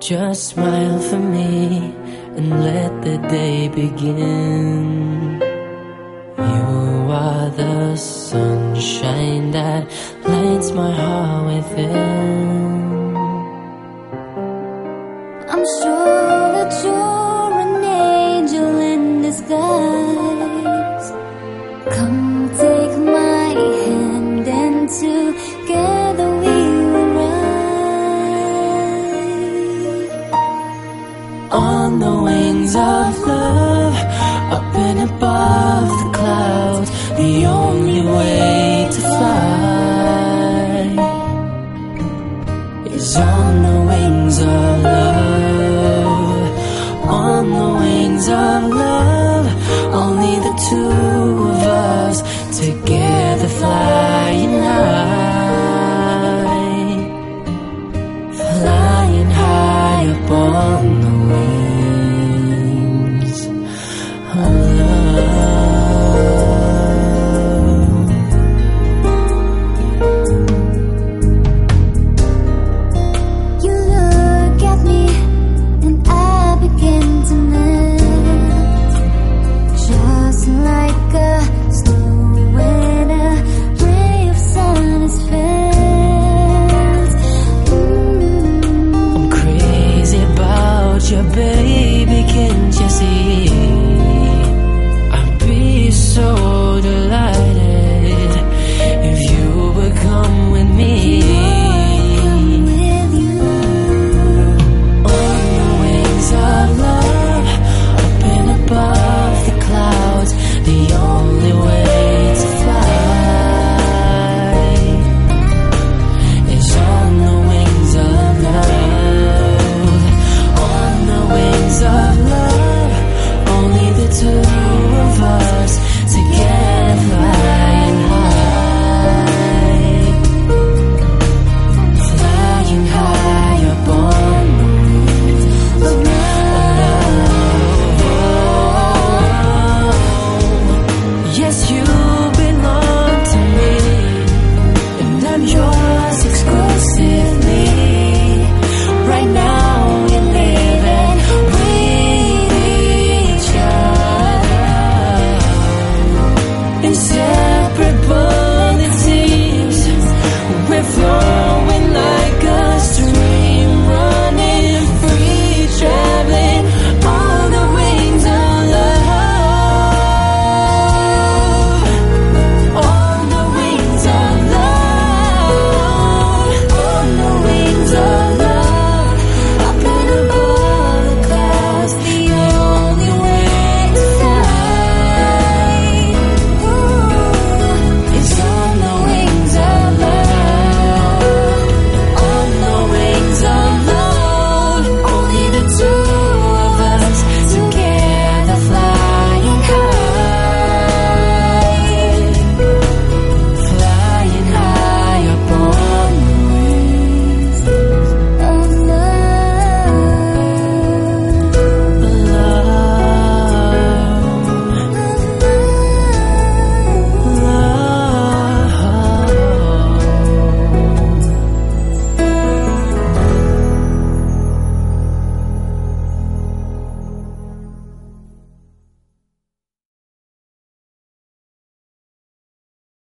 Just smile for me and let the day begin. You are the sunshine that lights my heart within. On the wings of love, up and above the clouds, the only way to fly is on the wings of love. On the wings of love, only the two inseparable.